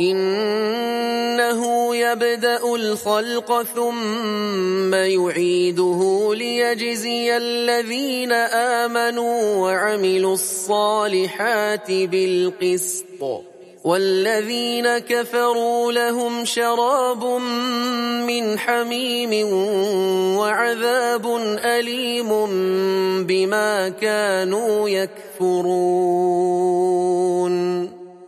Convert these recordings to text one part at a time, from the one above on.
إنه يبدأ الخلق ثم يعيده ليجزي الذين آمنوا وعملوا الصالحات بالقسط. والذين كفروا لهم شراب من حميم وعذاب أليم بما كانوا يكفرون.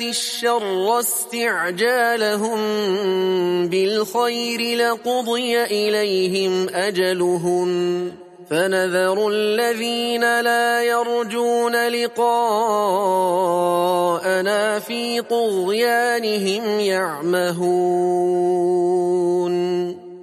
الشر استعجالهم بالخير لقضي إليهم أجلهم فنذر الذين لا يرجون لقاءنا في طغيانهم يعمهون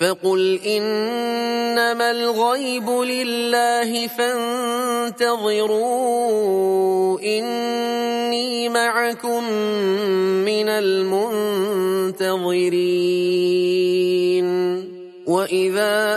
فقل إنما الغيب لله فانتظروا إني معكم من المنتظرين. وإذا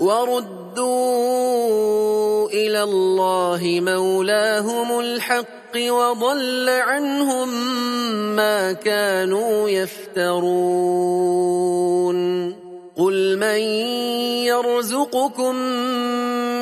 وردوا إلى الله مولاهم الحق وضل عنهم ما كانوا يفترون قل من يرزقكم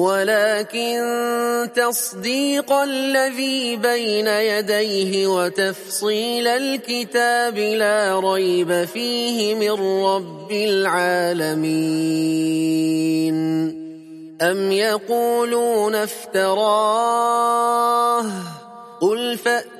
ولكن تصديق الذي بين يديه وتفصيل الكتاب لا ريب فيه من رب العالمين. أم يقولون افتراه؟ قل فأتوا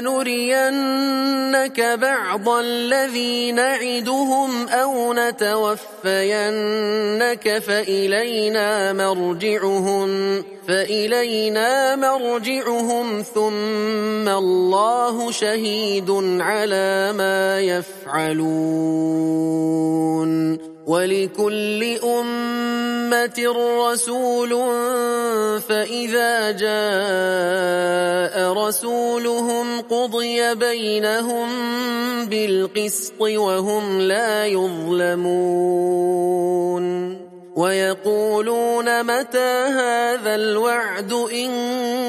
نرينك بعض الذي نعدهم أو نتوفينك فإلينا مرجعهم فإلينا مرجعهم. ثم الله شهيد على ما يفعلون. ولكل أمة رسول فإذا جاء رسولهم قضي بينهم بالقسط وهم لا يظلمون. ويقولون متى هذا الوعد إن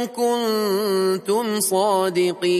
كنتم صادقين.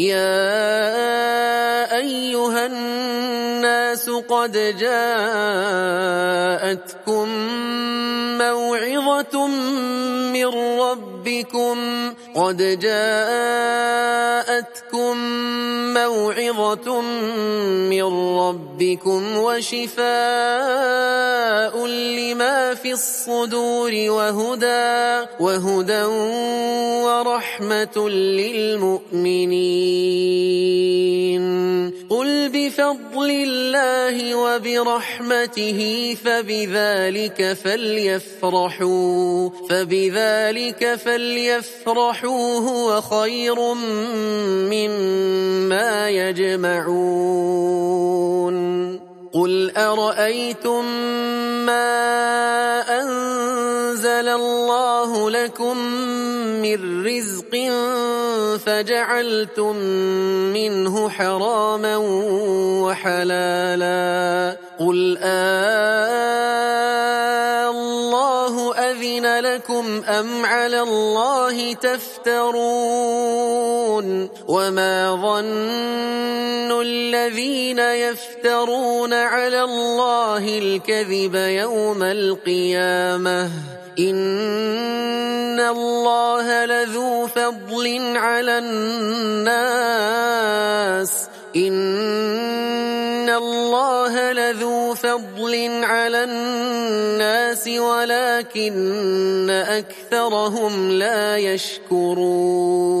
يا أيها الناس قد جاءتكم موعظة من ربكم قد جاءتكم موعظة من ربكم وشفاء لما في الصدور وهدى وهدى ورحمة للمؤمنين قل بفضل الله وبرحمته فبذلك فليفرحوا فبذلك فليفرحوا هو خير مما يجمعون. قل أرأيتم ما أنزل الله لكم من رزق فجعلتم منه حراما وحلالا قل الله أذن لكم أم على الله تفترون وما ظن الذين يفترون على الله الكذب يوم القيامة إن الله لذو فضل على الناس إن الله لذو فضل على الناس ولكن أكثرهم لا يشكرون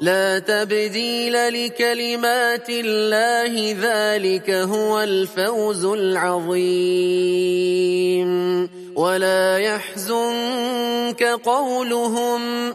لا تبديل لكلمات الله ذلك هو الفوز العظيم. ولا يحزنك قولهم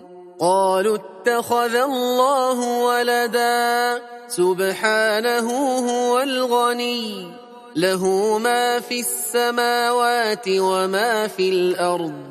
قالوا اتخذ الله ولدا سبحانه هو الغني له ما في السماوات وما في الأرض.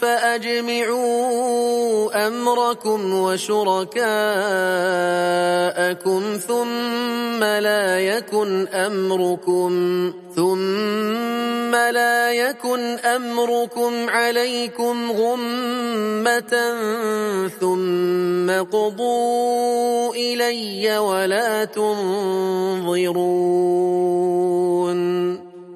فأجمعوا أمركم وشركاءكم ثم لا يكن أمركم ثم لا يكن أمركم عليكم غمة ثم قضوا إلي ولا تنظرون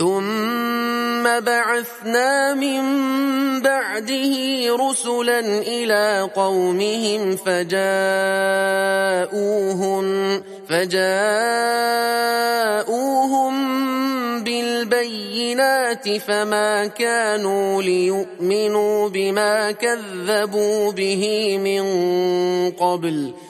ثم بعثنا من بعده رسلا إلى قومهم فجاءوهم فجاءوهم بالبينات فما كانوا ليؤمنوا بما كذبوا به من قبل.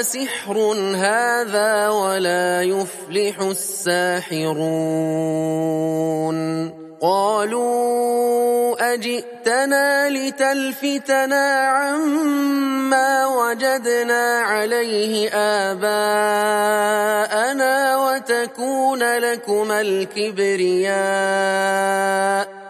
أسحر هذا ولا يفلح الساحرون. قالوا أجئتنا لتلفتنا عما وجدنا عليه آباءنا وتكون لكما الكبرياء.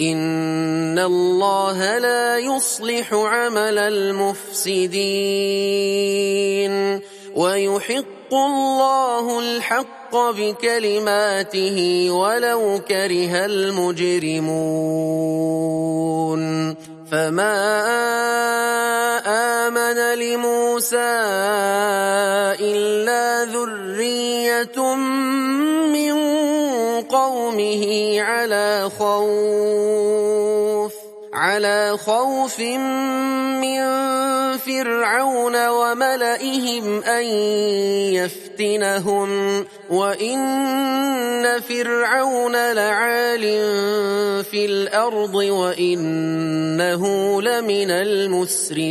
إن الله لا يصلح عمل المفسدين ويحق الله الحق بكلماته ولو كره المجرمون فما آمن لموسى إلا ذرية من قومه على خوف على خوف من فرعون وملئهم أن يفتنهم. وإن فرعون لعال في الأرض وإنه لمن المسرفين.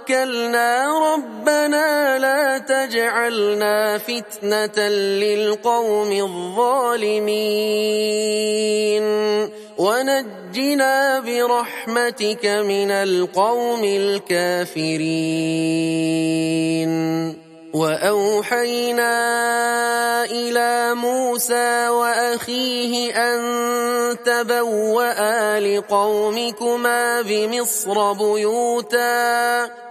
توكلنا ربنا لا تجعلنا فتنة للقوم الظالمين. ونجنا برحمتك من القوم الكافرين. وأوحينا إلى موسى وأخيه أن تبوأ لقومكما بمصر بيوتا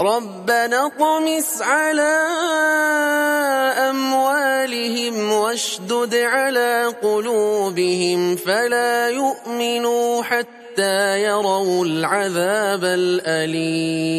ربنا طمس على أموالهم واشدد على قلوبهم فلا يؤمنوا حتى يروا العذاب الأليم.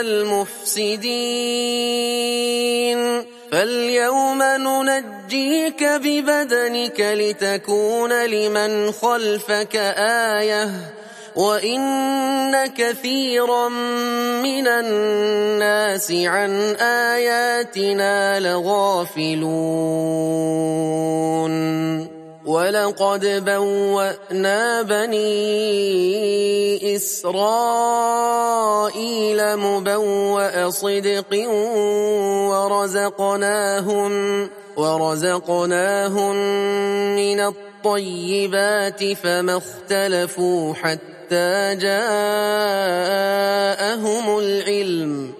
المفسدين. فاليوم ننجيك ببدنك لتكون لمن خلفك آية. وإن كثيرا من الناس عن آياتنا لغافلون. ولقد بوأنا بني إسرائيل مبوأ صدق ورزقناهم ورزقناهم من الطيبات فما اختلفوا حتى جاءهم العلم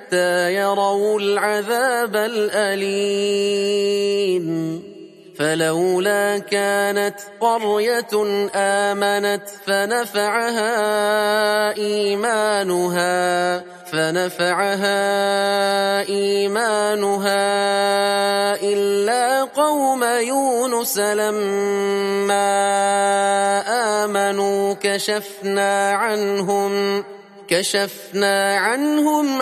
حتى يروا العذاب الأليم. فلولا كانت قرية آمنت فنفعها إيمانها فنفعها إيمانها إلا قوم يونس لما آمنوا كشفنا عنهم كشفنا عنهم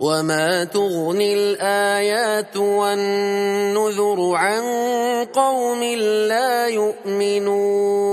وما تغني الآيات والنذر عن قوم لا يؤمنون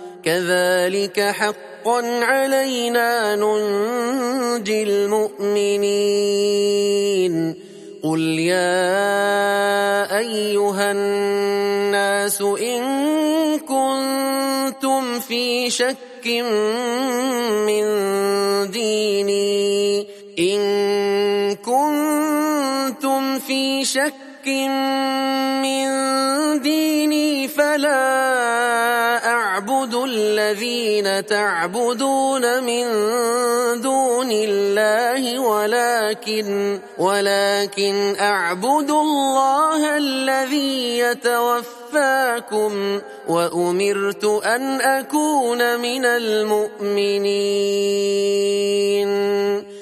كذلك حقا علينا ننجي المؤمنين. قل يا أيها الناس إن كنتم في شك من ديني. إن كنتم في شك من ديني فلا الذين تعبدون من دون الله ولكن ولكن أعبد الله الذي يتوفاكم وأمرت أن أكون من المؤمنين.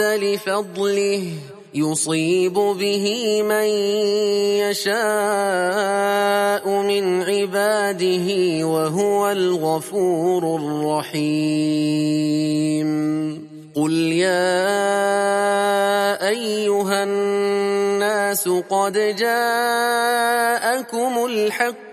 لفضله يصيب به من يشاء من عباده وهو الغفور الرحيم قل يا أيها الناس قد جاءكم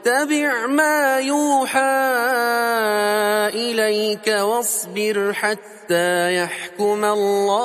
واتبع ما يوحى إليك واصبر حتى يحكم الله.